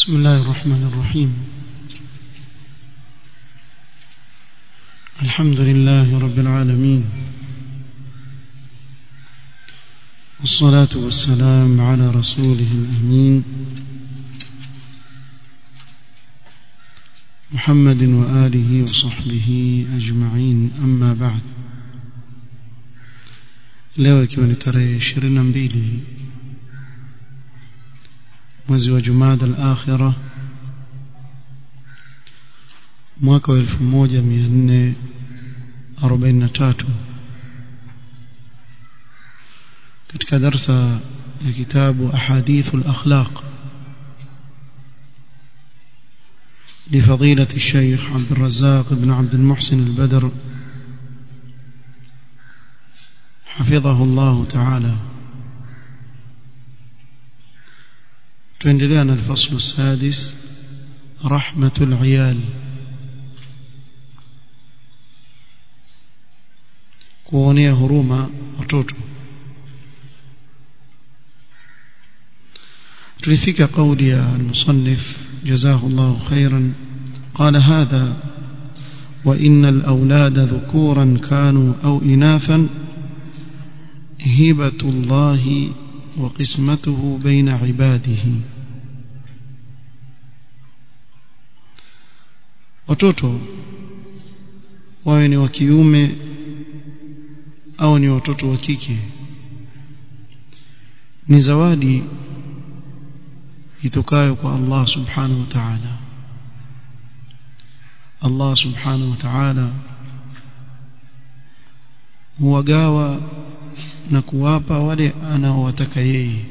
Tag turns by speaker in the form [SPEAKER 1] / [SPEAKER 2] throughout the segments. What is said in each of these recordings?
[SPEAKER 1] بسم الله الرحمن الرحيم. الحمد لله رب العالمين. والصلاة والسلام على رسوله الأمين. محمد وآله وصحبه أجمعين. أما بعد. leo ikiwa ni na mbili mwezi wa jumada al-akhira mwaka wa elfu moja mia nne arobaini na tatu katika darsa ya kitabu ahadithu al-akhlaq لفضيلة الشيخ عبد الرزاق بن عبد المحسن البدر حفظه الله تعالى تندلان الفصل السادس رحمة العيال. كونية هروما وتوتو تلفك قولي المصنف جزاه الله خيرا. قال هذا وإن الأولاد ذكورا كانوا أو إناثا هبة الله وقسمته بين عباده watoto wawe ni wa kiume au ni watoto wa kike ni zawadi itokayo kwa Allah subhanahu wa ta'ala Allah subhanahu wa ta'ala huwagawa na kuwapa wale anaowataka yeye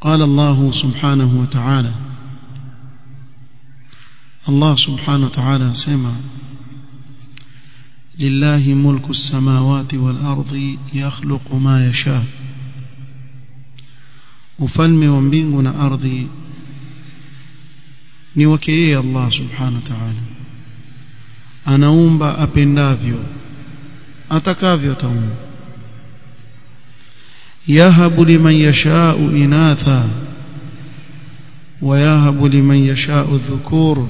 [SPEAKER 1] قال الله سبحانه وتعالى. الله سبحانه وتعالى سمع. لله ملك السماوات والأرض يخلق ما يشاء. وفلم ومبينغنا أرضي نوكيه الله سبحانه وتعالى anaumba apendavyo atakavyo ataumba yahabu liman yashau inatha wayahabu liman yashau dhukur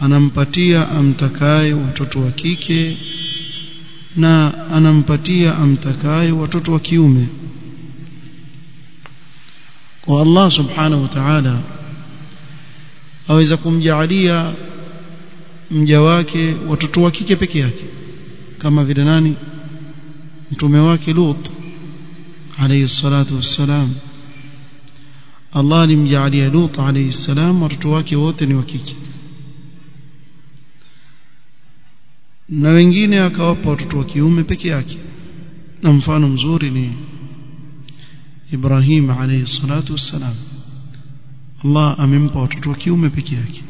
[SPEAKER 1] anampatia amtakaye watoto wa kike na anampatia amtakaye watoto wa kiume. Kwa Allah subhanahu wa ta'ala aweza kumjaalia mja wake watoto wa kike peke yake kama vile nani? Mtume wake Lut alayhi salatu wassalam. Allah alimjalia Lut alayhi salam watoto wake wote ni wa kike. Na wengine akawapa watoto wa kiume peke yake. Na mfano mzuri ni Ibrahim alayhi salatu wassalam. Allah amempa watoto wa kiume peke yake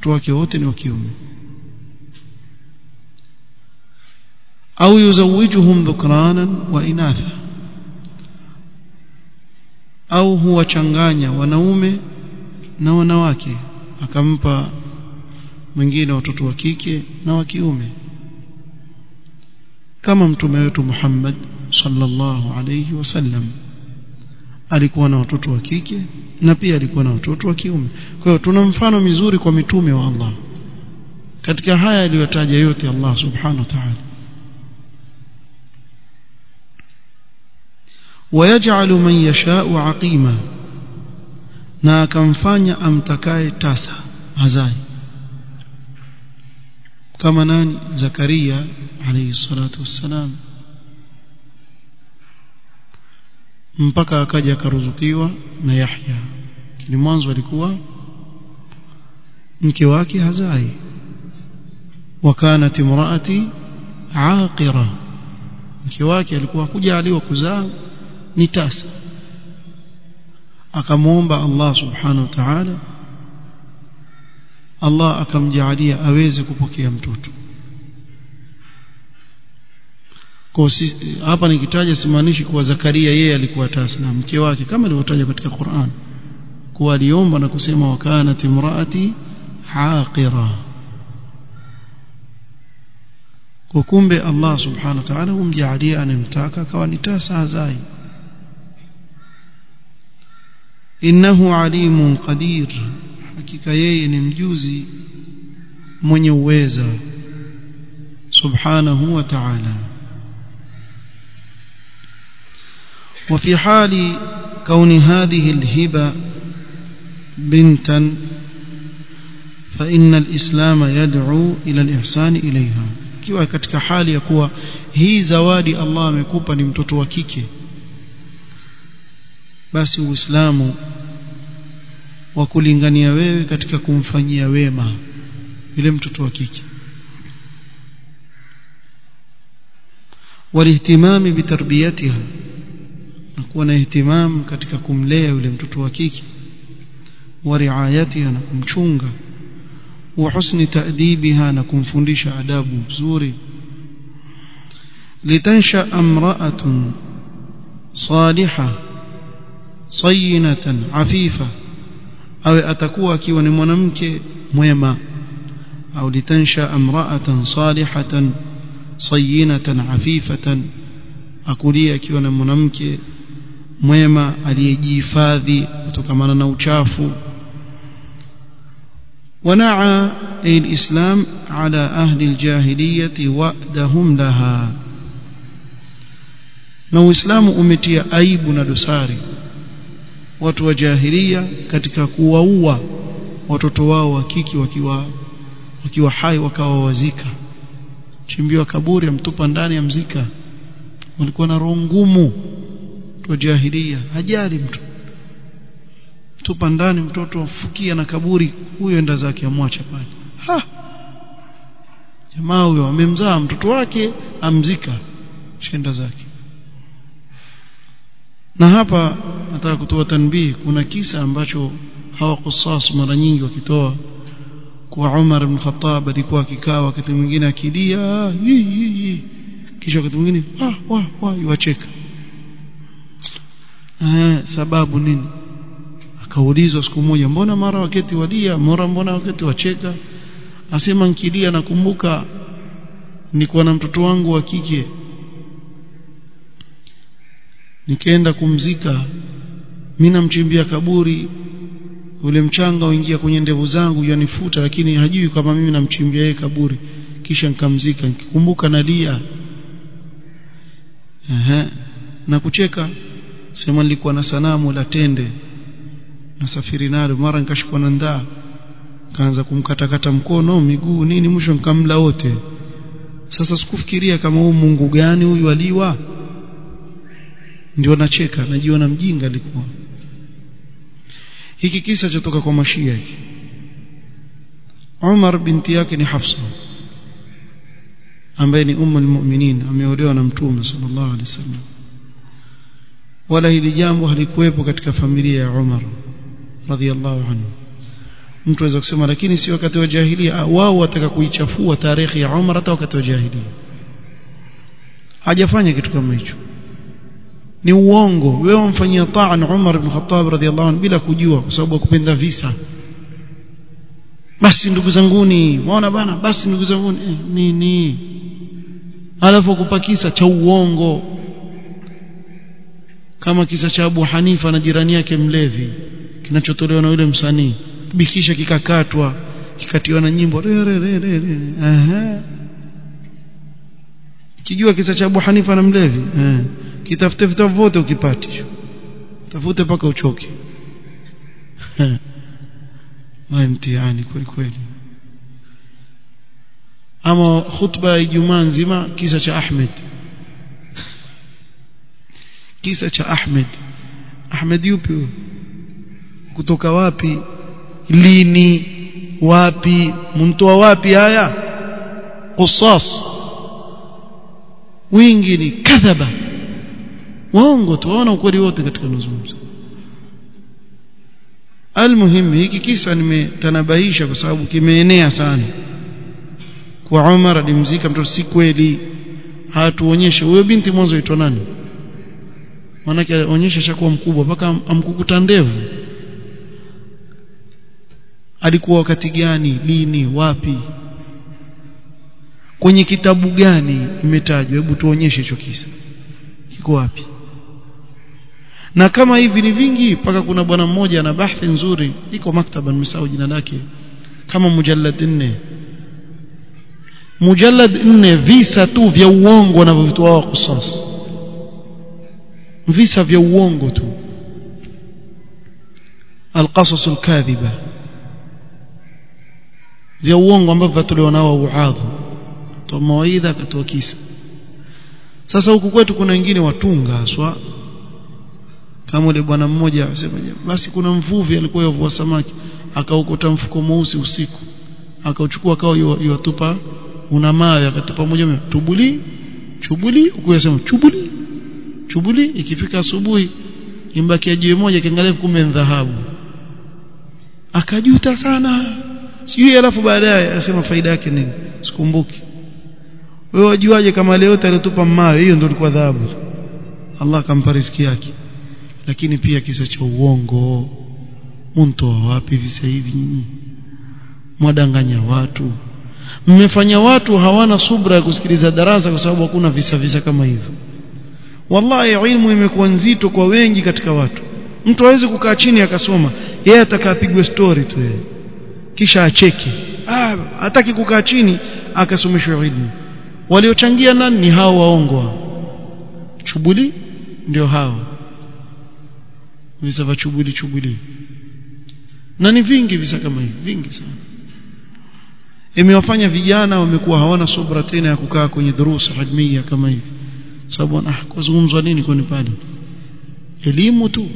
[SPEAKER 1] watoto wake wote ni wa kiume. Au yuzawijuhum dhukranan wa inatha. Au huwachanganya wanaume na wanawake akampa mwingine watoto wa kike na wa kiume. Kama mtume wetu Muhammad sallallahu alayhi wasallam alikuwa na watoto wa kike na pia alikuwa na watoto wa kiume kwa hiyo tuna mfano mizuri kwa mitume wa Allah katika haya aliyotaja yote Allah subhanahu wa ta'ala ويجعل من يشاء عقيما na akamfanya amtakaye tasa hazai kama nani Zakaria alayhi salatu wassalam Mpaka akaja akaruzukiwa na Yahya. Kile mwanzo alikuwa mke wake hazai. Wakanat imraati aqira. Mke wake alikuwa kujaliwa kuzaa ni tasa. Akamwomba Allah subhanahu wa ta'ala. Allah akamjalia aweze kupokea mtoto kwa hapa nikitaja simaanishi kuwa Zakaria yeye alikuwa tasa na mke wake kama ilivyotajwa katika Qur'an kuwa aliomba na kusema wakanat imraati haqira. Kwa kumbe Allah subhanahu wa ta'ala humjalia anemtaka akawa ni tasa azai innahu alimun qadir hakika yeye ni mjuzi mwenye uweza subhanahu wa ta'ala وفي حال كون هذه الهبة بنتا فإن الإسلام يدعو إلى الإحسان إليها kiwa katika hali ya kuwa hii zawadi Allah amekupa ni mtoto wa kike basi uislamu wa kulingania wewe katika kumfanyia wema yule mtoto wa kike walihtimami bitarbiyatiha na kuwa na ihtimam katika kumlea yule mtoto wa kike. Wa riayatiha na kumchunga. Wa husni ta'dibiha na kumfundisha adabu nzuri. Litansha amra'atun salihah sayinatan afifa. Awe atakuwa akiwa ni mwanamke mwema. Au litansha amra'atan salihatan sayinatan afifatan. Akulia akiwa na mwanamke mwema aliyejihifadhi kutokana na uchafu ونعى أي الإسلام على أهل الجاهلية وأدهم لها na uislamu umetia aibu na dosari watu wa jahilia katika kuwaua watoto wao wa kike wakiwa wakiwa hai wakawa wazika chimbiwa kaburi amtupa ndani ya mzika walikuwa na roho ngumu wa jahilia hajali mtu. Tupa ndani mtoto afukia na kaburi huyo enda zake amwacha pale. Ha! Jamaa huyo amemzaa mtoto wake amzika shenda zake. Na hapa nataka kutoa tanbihi kuna kisa ambacho hawa kusas mara nyingi wakitoa kwa Umar ibn Khattab. Alikuwa akikaa wakati mwingine akilia kisha wakati mwingine ah wa wa yuacheka eh sababu nini? Akaulizwa siku moja mbona mara waketi walia mara mbona waketi wacheka asema nkilia nakumbuka nilikuwa na mtoto wangu wa kike. Nikaenda kumzika. Mimi namchimbia kaburi. Ule mchanga uingia kwenye ndevu zangu yanifuta lakini hajui kama mimi namchimbia yeye kaburi. Kisha nikamzika. Nikikumbuka nalia na kucheka sema nilikuwa na sanamu la tende nasafiri nalo. Mara nikashikwa na ndaa kaanza kumkatakata mkono miguu nini mwisho nikamla wote. Sasa sikufikiria kama huyu Mungu gani huyu aliwa. Ndio nacheka najiona mjinga alikuwa hiki kisa chotoka kwa mashia hiki. Umar binti yake ni Hafsa ambaye ni ummu almu'minin ameolewa na mtume sallallahu alaihi wasallam wala hili jambo halikuwepo katika familia ya Umar radhiallahu anhu. Mtu aweza kusema lakini si wakati wa jahilia. Wao wataka kuichafua tarehe ya Umar hata wakati wa jahilia. Hajafanya kitu kama hicho. Ni uongo. Wewe umfanyia taan Umar ibn Khattab radhiallahu anhu bila kujua kwa sababu kupenda visa. Basi ndugu zanguni waona bana basi ndugu zanguni eh, nini? Alafu kupakisa cha uongo kama kisa cha Abu Hanifa na jirani yake mlevi kinachotolewa na yule msanii bikisha kikakatwa kikatiwa na nyimbo re, re, re, re, kijua kisa cha Abu Hanifa na mlevi eh kitafute vitabu vyote ukipati tafute mpaka uchoke. Na mtihani kweli kweli. Ama khutba ya Ijumaa nzima kisa cha Ahmed kisa cha Ahmed. Ahmed yupi kutoka wapi? Lini? Wapi? Mntoa wapi haya? Qisas wingi ni kadhaba. Waongo tuwaona ukweli wote katika mazungumzo. Almuhimu hiki kisa nimetanabahisha kwa sababu kimeenea sana. Kwa Umar alimzika mtoto si kweli. Hatuonyeshe huyo binti mwanzo aitwa nani manake onyesha shakuwa mkubwa mpaka amkukuta ndevu. Alikuwa wakati gani lini wapi? Kwenye kitabu gani imetajwa? Hebu tuonyeshe hicho kisa. Kiko wapi? Na kama hivi ni vingi mpaka kuna bwana mmoja ana bahthi nzuri iko maktaba nimesahau jina lake. Kama mujallad nne. Mujallad nne visa tu vya uongo wanavyovitoa wa kusas visa vya uongo tu. Alqasas alkadhiba. Vya uongo ambavyo vatolewa nao uadhu. Toa mawaidha akatoa kisa. Sasa huku kwetu kuna wengine watunga haswa. Kama yule bwana mmoja anasema basi kuna mvuvi alikuwa yavua samaki akaokota mfuko mweusi usiku. Akauchukua akao yuwatupa una mawe akatupa moja tubuli chubuli ukuyasema chubuli chubuli ikifika asubuhi imbakia jiwe moja kiangalia kumbe dhahabu. Akajuta sana. Sijui alafu baadaye asema faida yake nini? Sikumbuki. Wewe wajuaje kama leo alitupa mawe hiyo ndio ilikuwa dhahabu. Allah akampa riziki yake. Lakini pia kisa cha uongo. Mntoa wapi visa hivi nyinyi? Mwadanganya watu. Mmefanya watu hawana subra ya kusikiliza darasa kwa sababu hakuna visa visa kama hivyo wallahi ilmu imekuwa nzito kwa wengi katika watu. Mtu hawezi kukaa chini akasoma. Yeye atakapigwe story tu yeye. Kisha acheke ah hataki kukaa chini akasomeshwa ilmu. Waliochangia nani? Ni hao waongo chubuli ndio hao. Visa vya chubuli chubuli. Na ni vingi visa kama hivi vingi sana. Imewafanya vijana wamekuwa hawana subra tena ya kukaa kwenye durusa hajmia kama hivi sababu ah kuzungumzwa nini kwani pale elimu tu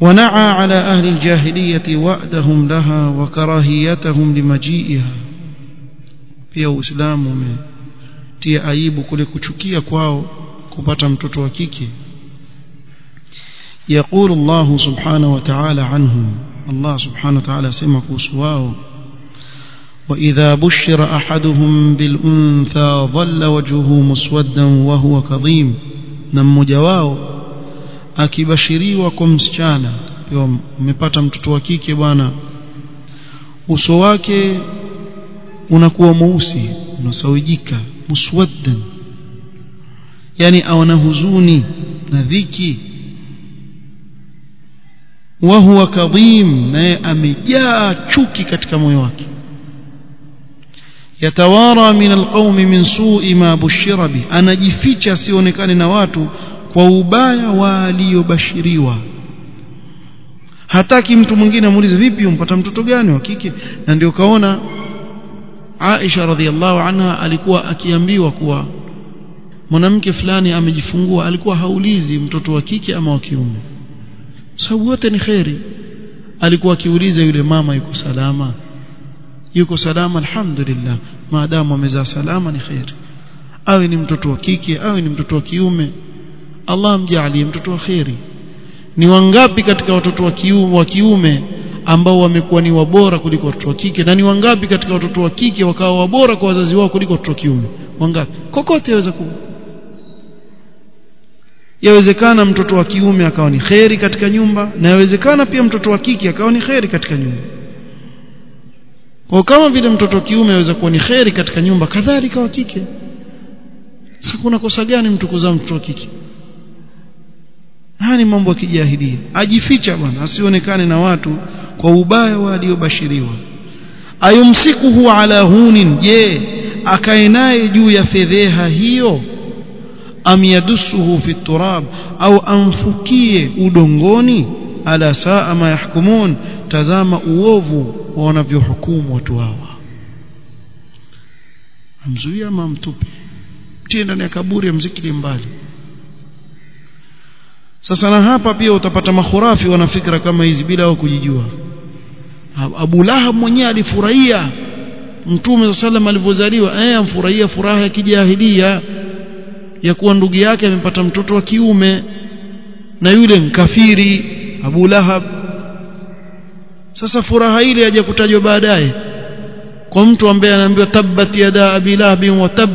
[SPEAKER 1] ونعى على أهل الجاهلية وعدهم لها وكراهيتهم لمجيئها pia uislamu umetia aibu kule kuchukia kwao kupata mtoto wa kike يقول الله سبحانه وتعالى عنهم الله سبحانه وتعالى سمع كوسواه وإذا بشر أحدهم بالأنثى ظل وجهه مسودا وهو كظيم نمجا wao akibashiriwa kwa msichana umepata mtoto wa kike bwana uso wake unakuwa mweusi unasawijika muswaddan yani awana huzuni na dhiki wa huwa kadhim naye amejaa chuki katika moyo wake yatawara min alqaumi min su'i ma bushira bi anajificha asionekane na watu kwa ubaya waliobashiriwa. Hataki mtu mwingine amuulize vipi umpata mtoto gani wa kike? Na ndio kaona Aisha radhiallahu anha alikuwa akiambiwa kuwa mwanamke fulani amejifungua alikuwa haulizi mtoto wa kike ama wa kiume. Sababu wote ni kheri. Alikuwa akiuliza yule mama yuko salama yuko salama alhamdulillah. Maadamu amezaa salama ni kheri awe ni mtoto wa kike awe ni mtoto wa kiume. Allah amjalie mtoto wa kheri ni wangapi katika watoto wa kiume, wa kiume ambao wamekuwa ni wabora kuliko watoto wa kike? Na ni wangapi katika watoto wa kike wakawa wabora kwa wazazi wao kuliko watoto wa kiume? Wangapi? Kokote yaweza kuwa yawezekana mtoto wa kiume akawa ni kheri katika nyumba na yawezekana pia mtoto wa kike akawa ni kheri katika nyumba kwa kama vile mtoto kiume aweza kuwa ni kheri katika nyumba kadhalika wa kike. Sasa kuna kosa gani mtu kuzaa mtoto wa kike? Haya ni mambo ya kijahilia. Ajificha bwana asionekane na watu kwa ubaya waliobashiriwa ayumsikuhu ala hunin je akae naye juu ya fedheha hiyo? Am yadusuhu fi turab au amfukie udongoni? Ala saa ma yahkumun tazama uovu wanavyohukumu watu hawa. Amzuia ama mtupe. Tie ndani ya kaburi amzikili mbali. Sasa na hapa pia utapata makhurafi wanafikra kama hizi bila wao kujijua. Abu Lahab mwenyewe alifurahia Mtume sallam alivyozaliwa. Eh amfurahia furaha ya kijahilia ya kuwa ndugu yake amepata mtoto wa kiume na yule mkafiri Abu Lahab sasa furaha ile haja kutajwa baadaye. Kwa mtu ambaye anaambiwa tabbat yada abi lahabin wa tab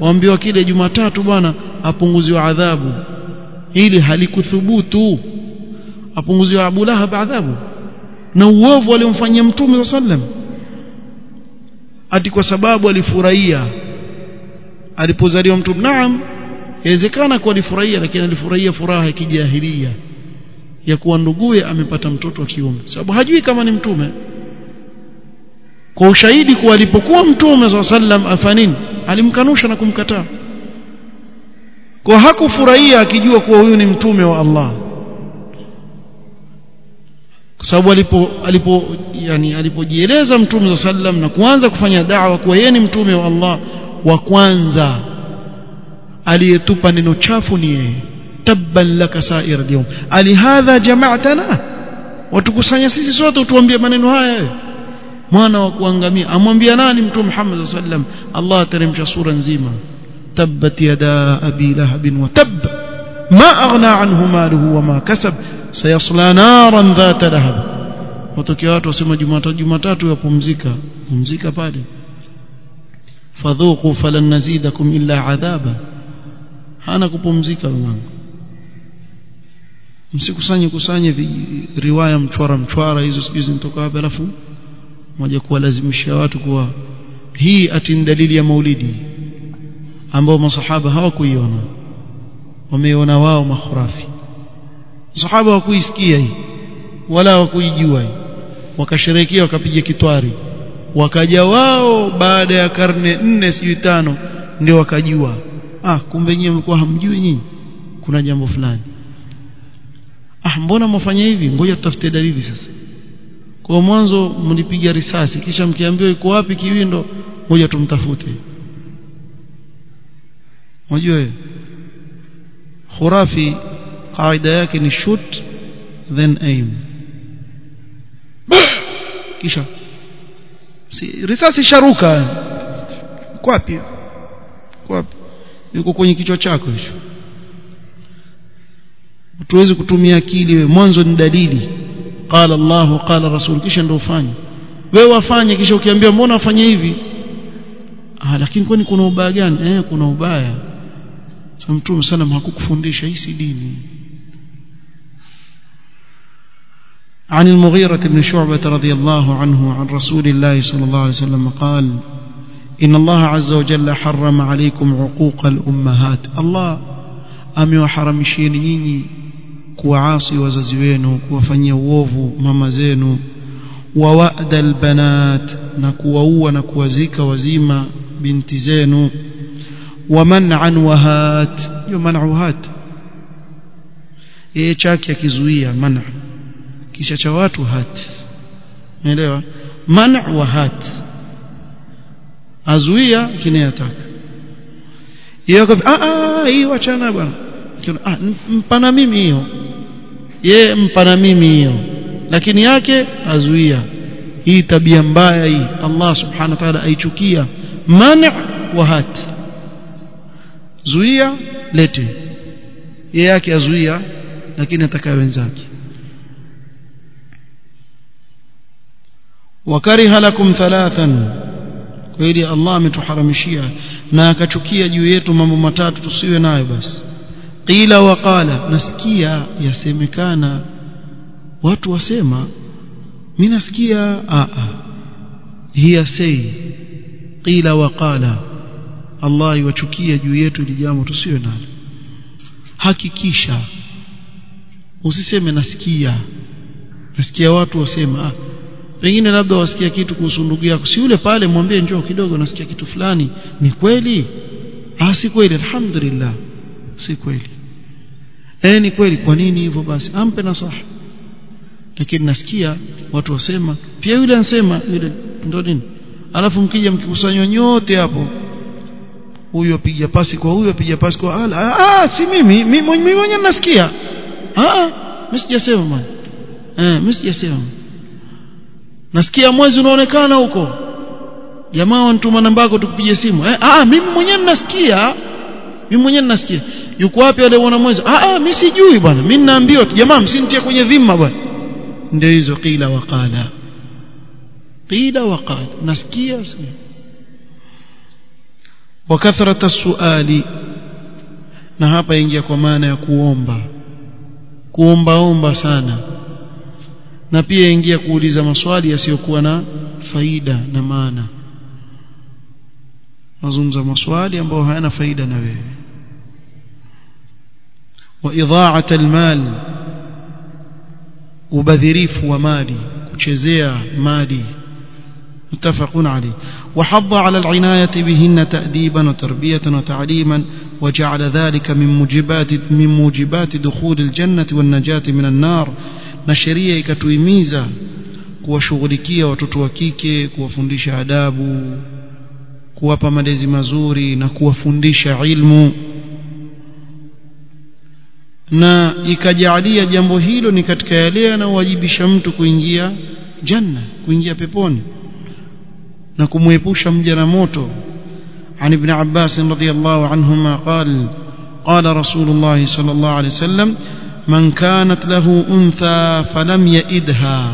[SPEAKER 1] waambiwa kile Jumatatu bwana apunguziwa adhabu. Ili halikuthubutu. Apunguziwa Abu Lahab adhabu. Na uovu aliomfanyia Mtume wa sallam ati kwa sababu alifurahia. Alipozaliwa mtu naam inawezekana kuwa alifurahia lakini alifurahia furaha ya kijahilia ya kuwa nduguye amepata mtoto wa kiume. Sababu hajui kama ni mtume. Kwa ushahidi kuwa alipokuwa mtume saa sallam afanini alimkanusha na kumkataa. Kwa hakufurahia akijua kuwa huyu ni mtume wa Allah. Kwa sababu alipo alipo yani alipojieleza mtume sa sallam na kuanza kufanya da'wa kuwa yeye ni mtume wa Allah wa kwanza aliyetupa neno chafu ni yeye تبا لك سائر اليوم الهذا جمعتنا وتكسانيا سيسي سوته وتوانبيا منين هاي ما نوكو انغمي اموانبيا ناني تو محمد صلى الله عليه وسلم الله ترمش سورا زيما تبت يدا أبي لهب وتب ما أغنى عنه ماله وما كسب سيصلى نارا ذات لهب وتكيات وسمى جمعتات زيكا ويقومزيكا قومزيكا بالي فذوقوا فلن نزيدكم إلا عذابا هانا قومزيكا بمانكو msikusanye kusanye riwaya mchwara mchwara hizo sijui zinatoka wapi alafu moja kuwalazimisha watu kuwa hii ati ni dalili ya maulidi ambao masahaba hawakuiona. Wameiona wao makhurafi. Sahaba hawakuisikia hii wala hawakuijua hii. Wakasherehekea wakapiga kitwari. Wakaja wao baada ya karne nne sijui tano ndio wakajua. Ah kumbe nyinyi mlikuwa hamjui nyinyi. Kuna jambo fulani ah mbona mwafanya hivi? Ngoja tutafute dalili sasa. Kwa mwanzo mlipiga risasi kisha mkiambiwa iko wapi kiwindo ngoja tumtafute. Unajua khurafi kaida yake ni shoot then aim. Kisha si, risasi sharuka. Kwapi kwapi yuko kwenye kichwa chako hicho tuwezi kutumia akili wewe mwanzo ni dalili qala Allah qala rasul kisha ndio ufanye wewe wafanye kisha ukiambia mbona wafanye hivi ah lakini kwani kuna ubaya gani eh kuna ubaya sasa mtume sana hakukufundisha hii si dini عن المغيرة بن شعبة رضي الله عنه عن رسول الله صلى الله عليه وسلم قال إن الله عز وجل حرم عليكم عقوق الأمهات الله amewaharamisheni nyinyi kuwaasi wazazi wenu kuwafanyia uovu mama zenu. Wa wa'da albanat na kuwaua na kuwazika wazima binti zenu. Wa man'an wahat hiyo man'uhat yeye chake akizuia man' kisha cha watu hat. Unaelewa man' wa hat azuia kinayataka yeye ah ah hii wachana bwana. Ah mpana mimi hiyo ye mpa na mimi hiyo. Lakini yake azuia. Hii tabia mbaya hii. Allah subhanahu wa ta'ala aichukia. Mani wa hat. Zuia lete. Yeye yake azuia lakini atakaye wenzake. Wakariha lakum thalathan. Kwa hili Allah ametuharamishia na akachukia juu yetu mambo matatu tusiwe nayo basi qila wa qala nasikia yasemekana. Watu wasema mimi nasikia a a hiya say. Qila wa qala Allah iwachukie juu yetu ili jambo tusiwe nalo. Hakikisha usiseme nasikia. Nasikia watu wasema ah pengine labda wasikia kitu kuhusu ndugu yako. Si yule pale mwambie njoo kidogo nasikia kitu fulani. Ni kweli? Ah si kweli. Alhamdulillah si kweli. Eh ni kweli. Kwa nini hivyo basi? Ampe nasaha. Lakini nasikia watu wasema pia yule anasema yule ndio nini? Alafu mkija mkikusanywa nyote hapo huyo apiga pasi kwa huyo apiga pasi kwa ala. Ah si mimi mimi mwenyewe nasikia. Ah mimi sijasema bwana. Eh mimi sijasema. Nasikia mwezi unaonekana huko. Jamaa wanituma namba yako tukupige simu. Eh, ah mimi mwenyewe nasikia. Mimi mwenyewe ninasikia yuko wapi wale wana mwezi ah ah mimi sijui bwana. Mimi ninaambiwa tu jamaa msinitie kwenye dhima bwana. Ndio hizo qila waqala qila waqala nasikia wa kathrata suali. Na hapa ingia kwa maana ya kuomba. Kuombaomba sana. Na pia ingia kuuliza maswali yasiyokuwa na faida na maana. Mazungumza maswali ambayo hayana faida na wewe وإضاعة المال. وبذريف ومالي kuchezea mali متفق عليه. وحض على العناية بهن تأديبا وتربية وتعليما وجعل ذلك من موجبات من موجبات دخول الجنة والنجاة من النار. نشريه ikatuhimiza kuwashughulikia watoto wa kike kuwafundisha adabu kuwapa malezi mazuri na kuwafundisha ilmu na ikajalia jambo hilo ni katika yale yanayowajibisha mtu kuingia janna kuingia peponi na kumwepusha mja na moto عن ابن عباس رضي الله عنهما قال قال رسول الله صلى الله عليه وسلم من كانت له أنثى فلم يئدها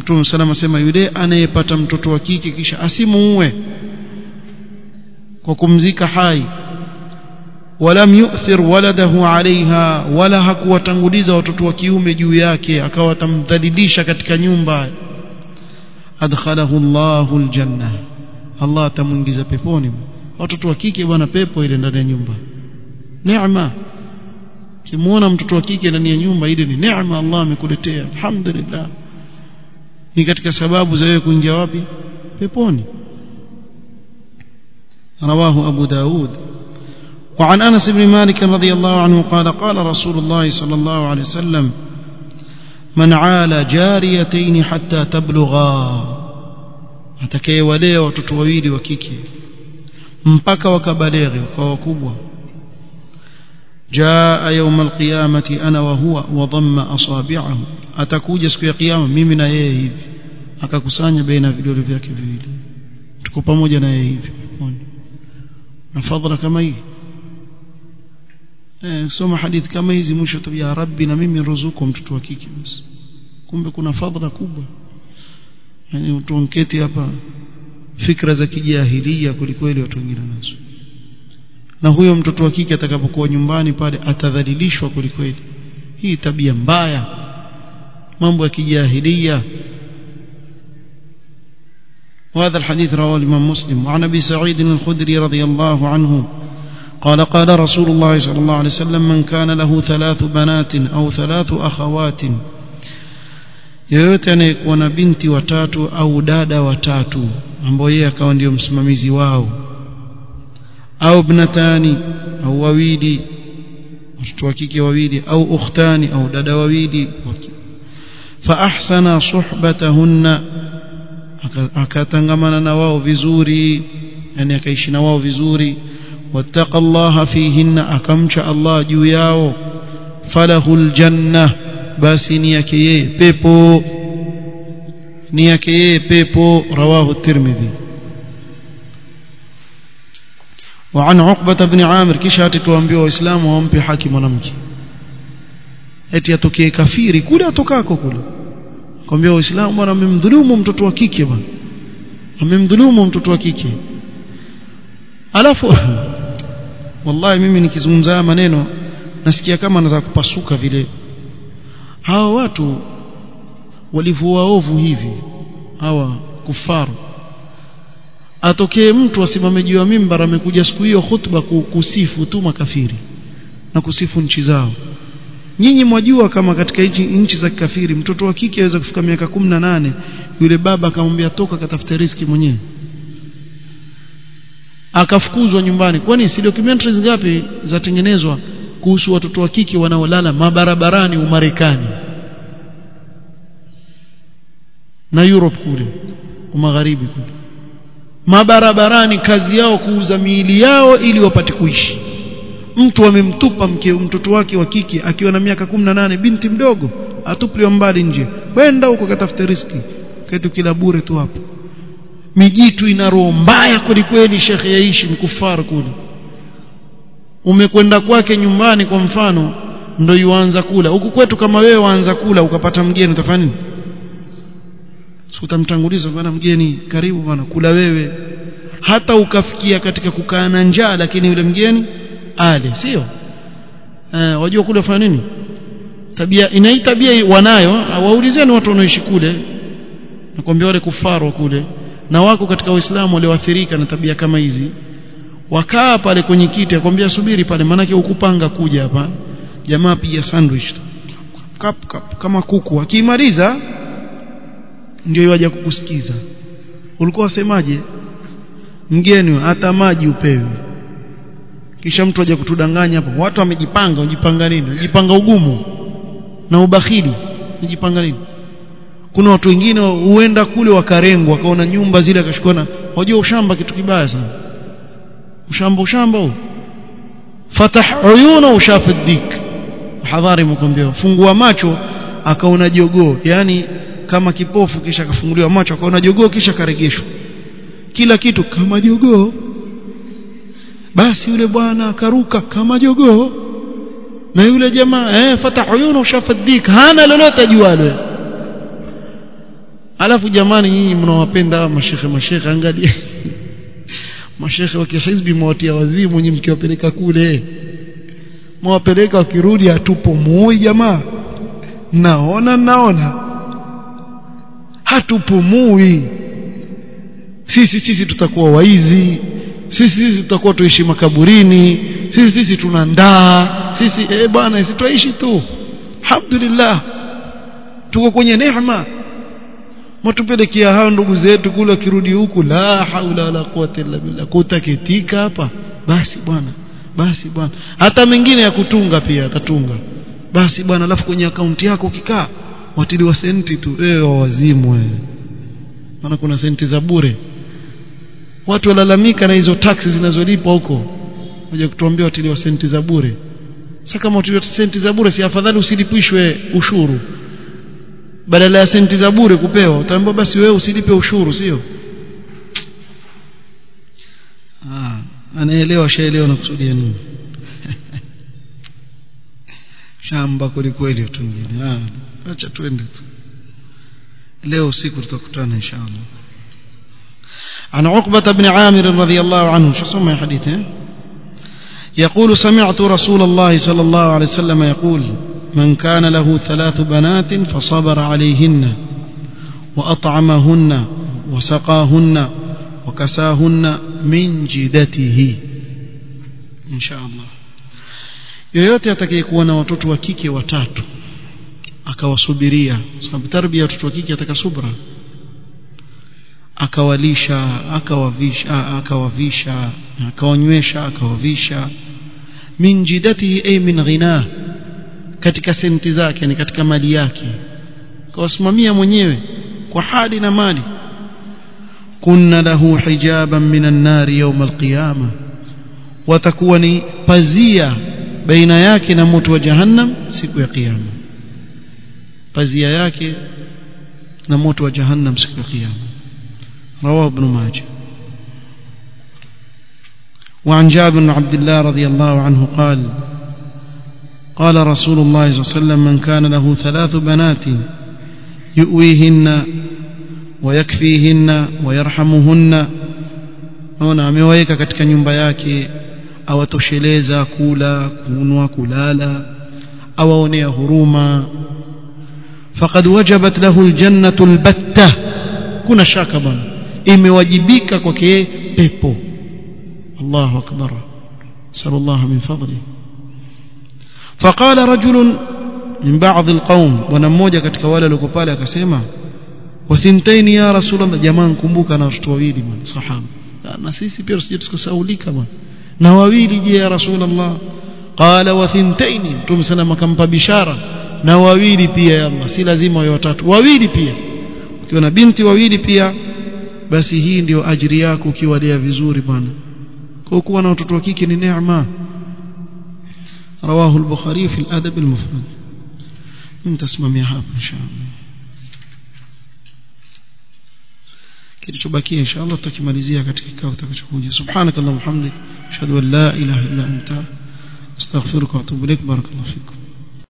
[SPEAKER 1] Mtume salama asema yule anayepata mtoto wa kike kisha asimuue kwa kumzika hai walam yu'thir waladahu alaiha wala hakuwatanguliza watoto wa kiume juu yake akawa atamdhalilisha katika nyumba adkhalahu Allahu aljanna Allah atamuingiza peponi watoto wa kike bwana pepo ile ndani ya nyumba neema kimuona mtoto wa kike ndani ya nyumba ile ni neema Allah amekuletea alhamdulillah ni katika sababu za wewe kuingia wapi peponi رواه أبو داود وعن أنس بن مالك رضي الله عنه قال قال رسول الله صلى الله عليه وسلم من عال جاريتين حتى تبلغا atakayewalea watoto wawili wa kike mpaka wakabaleghe kwa wakubwa jaa يوم القيامة أنا وهو وضم أصابعه atakuja siku ya kiyama mimi na yeye hivi akakusanya baina ya vidole vyake viwili tuko pamoja na yeye hivi na fadhila kama hii eh, soma hadithi kama hizi mwisho tu ya rabbi na mimi ruzuku mtoto wa kike basi kumbe kuna fadhila kubwa yani tuonketi hapa fikra za kijahilia kulikweli watu wengine nazo na huyo mtoto wa kike atakapokuwa nyumbani pale atadhalilishwa kulikweli hii tabia mbaya mambo ya kijahilia وهذا الحديث رواه الإمام مسلم وعن أبي سعيد الخدري رضي الله عنه قال قال رسول الله صلى الله عليه وسلم من كان له ثلاث بنات أو ثلاث أخوات yoyote anayekuwa na binti watatu au dada watatu ambao yeye akawa ndio msimamizi wao au bnatani au wawili watoto wa kike wawili au ukhtani au dada wawili fa ahsana suhbatahunna akatangamana na wao vizuri yani akaishi na wao vizuri wattaqa Allah fihinna akamcha Allah juu yao falahul janna basi ni yake yeye pepo ni yake yeye pepo rawahu tirmidhi وعن عقبة بن عامر kisha tuambiwa waislamu wampe haki mwanamke eti atokee kafiri kule atokako kule kwambia waislamu bwana amemdhulumu mtoto wa kike bwana amemdhulumu mtoto wa kike alafu wallahi mimi nikizungumza maneno nasikia kama nataka kupasuka vile. Hawa watu walivyowaovu hivi hawa kufaru. Atokee mtu asimame juu ya mimbar amekuja siku hiyo khutba kusifu tu makafiri na kusifu nchi zao. Nyinyi mwajua kama katika nchi za kikafiri mtoto wa kike aweza kufika miaka nane yule baba akamwambia toka katafute riski mwenyewe akafukuzwa nyumbani. Kwani si documentaries ngapi zatengenezwa kuhusu watoto wa kike wanaolala mabarabarani umarekani? Na Europe kule magharibi kule. Mabarabarani kazi yao kuuza miili yao ili wapate kuishi. Mtu amemtupa mke mtoto wake wa kike akiwa na miaka 18 binti mdogo atupliwa mbali nje. Kwenda huko katafute riski. Kitu kila bure tu hapo mijitu ina roho mbaya kwelikweli shekhe yaishi mkufar kule. Umekwenda kwake nyumbani kwa mfano ndo yuanza kula. Huku kwetu kama wewe waanza kula ukapata mgeni utafanya nini? Utamtanguliza bwana mgeni karibu bwana kula wewe. Hata ukafikia katika kukaa na njaa lakini yule mgeni ale sio? Eh, wajua kule wafanya nini? Tabia inai tabia wanayo. Waulizeni watu wanaoishi kule. Nakwambia wale kufaru kule na wako katika waislamu walioathirika na tabia kama hizi wakaa pale kwenye kiti akwambia subiri pale maanake ukupanga kuja hapa. Jamaa piga sandwich. Kap, kap, kama kuku. Akimaliza ndio yaje kukusikiza. Ulikuwa wasemaje? Mgeni hata maji upewe. Kisha mtu aje kutudanganya hapo. Watu wamejipanga ujipanga nini? Ujipanga ugumu na ubakhili. Ujipanga nini kuna watu wengine huenda kule wakarengwa wakaona nyumba zile akashikona wajua ushamba kitu kibaya sana. Ushamba ushamba huu. Fatah uyuna ushafidik hadhari mkwambia fungua macho akaona jogoo. Yani kama kipofu kisha akafunguliwa macho akaona jogoo kisha karegeshwa kila kitu kama jogoo. Basi yule bwana akaruka kama jogoo. Na yule jamaa eh fatah uyuna ushafidik hana lolote jualo alafu jamani nyinyi mnawapenda mashekhe mashekhe angalia mashekhe wa kihizbi mwatia wazimu nyinyi mkiwapeleka kule. Mwapeleka wakirudi hatupo moi jamaa. Naona naona. Hatupo hatupumui sisi sisi tutakuwa waizi. Sisi sisi tutakuwa tuishi makaburini. Sisi sisi tuna ndaa. Sisi eh bwana sisi tuishi tu. Alhamdulillah. Tuko kwenye neema matupelekea hao ndugu zetu kule wakirudi huku la haula wala quwwata illa billah. Kutaketika hapa? Basi bwana basi bwana. Hata mengine ya kutunga pia atatunga basi bwana alafu kwenye akaunti yako ukikaa watiliwa senti tu. Eh wazimu wewe maana kuna senti za bure. Watu walalamika na hizo taxi zinazolipwa huko. Waje kutuambia watiliwa senti za bure. Sasa kama watiliwa senti za bure si afadhali usilipishwe ushuru badala ya senti za bure kupewa utaambiwa basi wewe usilipe ushuru sio ah anaelewa shaelewa na kusudia nini shamba kweli kweli watu wengine ah acha twende tu leo usiku tutakutana inshallah عن عقبة بن عامر رضي الله عنه شو سمع حديثه يقول سمعت رسول الله صلى الله عليه وسلم يقول من كان له ثلاث بنات فصبر عليهن وأطعمهن وسقاهن وكساهن من جدته إن شاء الله yoyote atakayekuwa na watoto wa kike watatu akawasubiria sababu tarbia ya watoto wa kike ataka subra akawalisha akawavisha akawavisha akawanywesha akawavisha min jidatihi ay min ghinah katika senti zake ni katika mali yake kawasimamia mwenyewe kwa hali na mali kunna lahu hijaban minan nari yawm alqiyama watakuwa ni pazia baina yake na moto wa jahannam siku ya kiyama pazia yake na moto wa jahannam siku ya kiyama رواه ابن ماجه وعن جابر بن عبد الله رضي الله عنه قال قال رسول الله صلى الله عليه وسلم من كان له ثلاث بنات يؤويهن ويكفيهن ويرحمهن. هنا ميويك كتك نمبياك أو تشليزا كولا كونوا كلالا أو أوني هروما. فقد وجبت له الجنة البتة. كنا شاكبا. إمي وجبيك كوكي بيبو. الله أكبر. سأل الله من فضله. Faqala rajulun min ba'd القوم bwana mmoja katika wale walio pale akasema wathintaini ya rasulullah. Jamaa nkumbuka na watoto wawili bwana sahaba. Na sisi pia tusije tukasaulika bwana. Na wawili je ya rasulullah? Qala wathintaini mtume sana akampa bishara. Na wawili pia ya Allah si lazima wawe watatu. Wawili pia. Ukiwa na binti wawili pia basi hii ndio ajiri yako ukiwalea vizuri bwana. Kwa kuwa na watoto wa kike ni neema رواه البخاري في الأدب المفرد. من تسمم يا حاب إن شاء الله. كده شو إن شاء الله؟ تكمل ماليزيا كتك كاو سبحانك اللهم وبحمدك أشهد أن لا إله إلا أنت أستغفرك وأتوب إليك. بارك الله فيكم.